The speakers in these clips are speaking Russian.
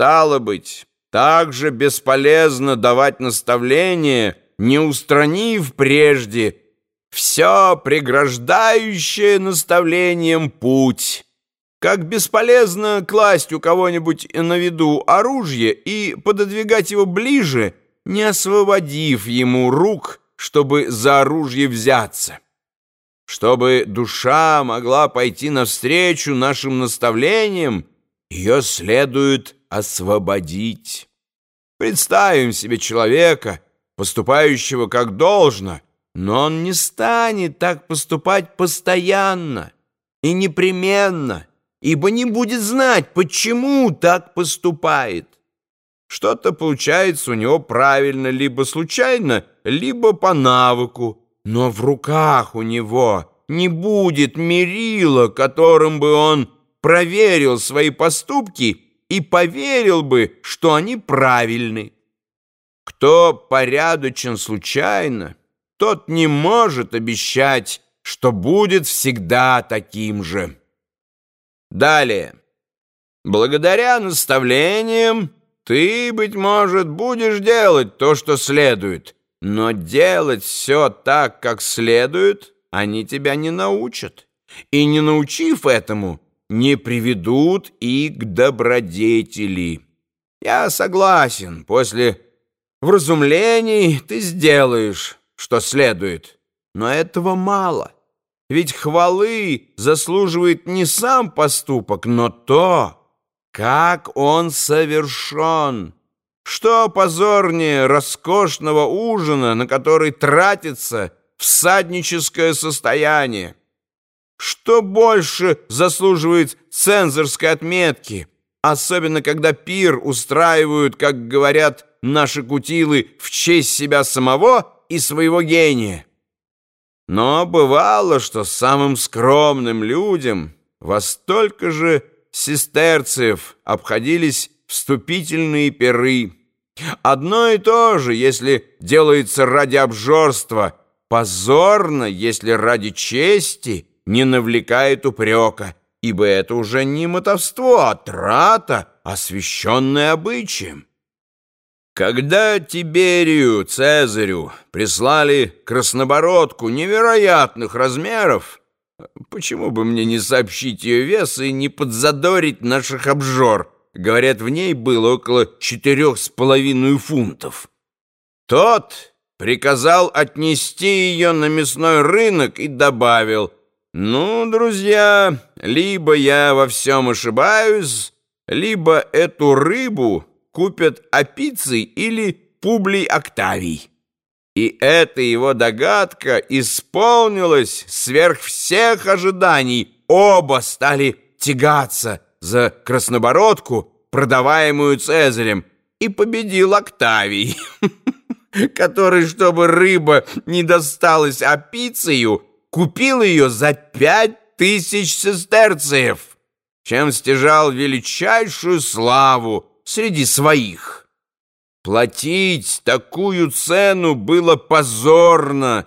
Стало быть, так же бесполезно давать наставления, не устранив прежде все преграждающее наставлением путь. Как бесполезно класть у кого-нибудь на виду оружие и пододвигать его ближе, не освободив ему рук, чтобы за оружие взяться. Чтобы душа могла пойти навстречу нашим наставлениям, ее следует освободить. Представим себе человека, поступающего как должно, но он не станет так поступать постоянно и непременно, ибо не будет знать, почему так поступает. Что-то получается у него правильно, либо случайно, либо по навыку, но в руках у него не будет мерила, которым бы он проверил свои поступки и поверил бы, что они правильны. Кто порядочен случайно, тот не может обещать, что будет всегда таким же. Далее. Благодаря наставлениям ты, быть может, будешь делать то, что следует, но делать все так, как следует, они тебя не научат. И не научив этому, не приведут и к добродетели. Я согласен, после вразумлений ты сделаешь, что следует, но этого мало. Ведь хвалы заслуживает не сам поступок, но то, как он совершен. Что позорнее роскошного ужина, на который тратится всадническое состояние? Что больше заслуживает цензорской отметки, особенно когда пир устраивают, как говорят наши кутилы, в честь себя самого и своего гения? Но бывало, что самым скромным людям во столько же сестерцев обходились вступительные перы. Одно и то же, если делается ради обжорства, позорно, если ради чести – не навлекает упрека, ибо это уже не мотовство, а трата, освященная обычаем. Когда Тиберию Цезарю прислали краснобородку невероятных размеров, почему бы мне не сообщить ее вес и не подзадорить наших обжор? Говорят, в ней было около четырех с половиной фунтов. Тот приказал отнести ее на мясной рынок и добавил — ну, друзья, либо я во всем ошибаюсь, либо эту рыбу купят Апиций или Публий Октавий. И эта его догадка исполнилась сверх всех ожиданий. Оба стали тягаться за краснобородку, продаваемую Цезарем, и победил Октавий, который, чтобы рыба не досталась Апицию, купил ее за пять тысяч сестерциев, чем стяжал величайшую славу среди своих. Платить такую цену было позорно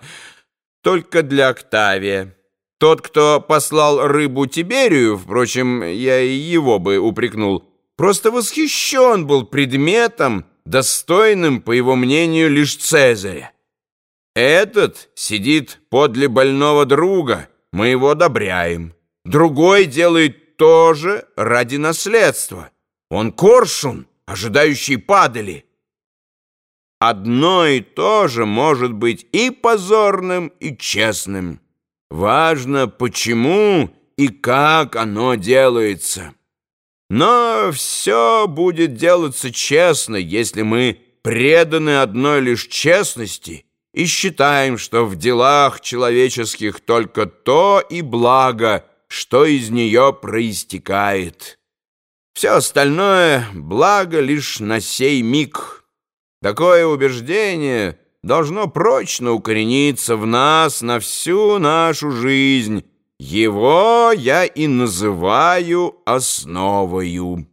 только для Октавия. Тот, кто послал рыбу Тиберию, впрочем, я и его бы упрекнул, просто восхищен был предметом, достойным, по его мнению, лишь Цезаря. Этот сидит подле больного друга, мы его одобряем. Другой делает то же ради наследства. Он коршун, ожидающий падали. Одно и то же может быть и позорным, и честным. Важно, почему и как оно делается. Но все будет делаться честно, если мы преданы одной лишь честности — и считаем, что в делах человеческих только то и благо, что из нее проистекает. Все остальное — благо лишь на сей миг. Такое убеждение должно прочно укорениться в нас на всю нашу жизнь. Его я и называю основою.